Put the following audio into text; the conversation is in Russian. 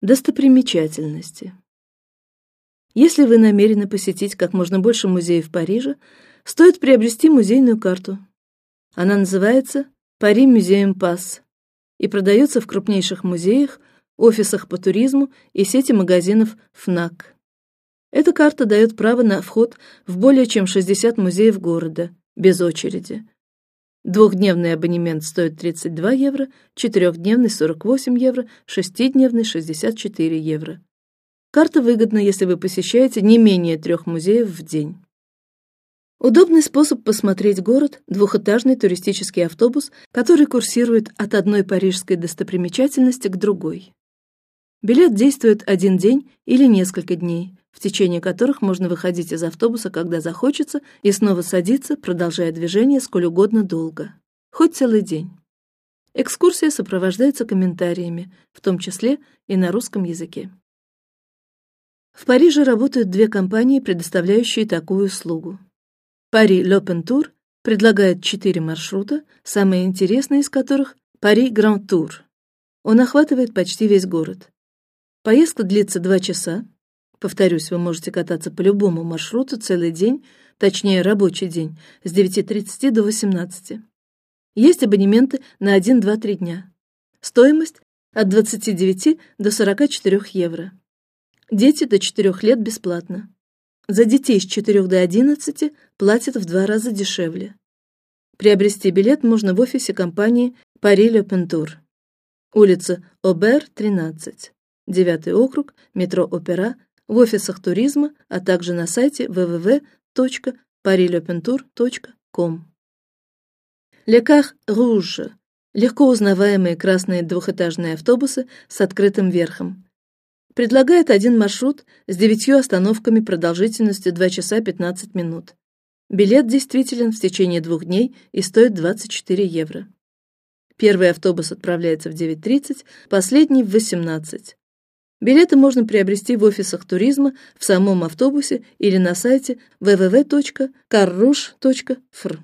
Достопримечательности. Если вы намерены посетить как можно больше музеев Парижа, стоит приобрести музейную карту. Она называется Пари Музеем Пас и продается в крупнейших музеях, офисах по туризму и сети магазинов ФНАК. Эта карта дает право на вход в более чем 60 музеев города без очереди, Двухдневный абонемент стоит 32 евро, четырехдневный 48 евро, шестидневный 64 евро. Карта выгодна, если вы посещаете не менее трех музеев в день. Удобный способ посмотреть город – двухэтажный туристический автобус, который курсирует от одной парижской достопримечательности к другой. Билет действует один день или несколько дней, в течение которых можно выходить из автобуса, когда захочется, и снова садиться, продолжая движение сколь угодно долго, хоть целый день. Экскурсия сопровождается комментариями, в том числе и на русском языке. В Париже работают две компании, предоставляющие такую услугу. Пари Tour предлагает четыре маршрута, самые интересные из которых Пари Grand Tour. Он охватывает почти весь город. Поездка длится два часа, Повторюсь, вы можете кататься по любому маршруту целый день, точнее рабочий день, с 9:30 до 18. Есть абонементы на 1-2-3 дня. Стоимость от 29 до 44 евро. Дети до 4 лет бесплатно. За детей с 4 до 11 платят в два раза дешевле. Приобрести билет можно в офисе компании Paris Le Pentour, улица Обер, 13, девятый округ, метро Опера, в офисах туризма, а также на сайте www.parilopentour.com. Леках Руж легко узнаваемые красные двухэтажные автобусы с открытым верхом. Предлагает один маршрут с девятью остановками продолжительностью 2 часа 15 минут. Билет действителен в течение двух дней и стоит 24 евро. Первый автобус отправляется в 9:30, последний в 18. Билеты можно приобрести в офисах туризма, в самом автобусе или на сайте www.carrouge.fr.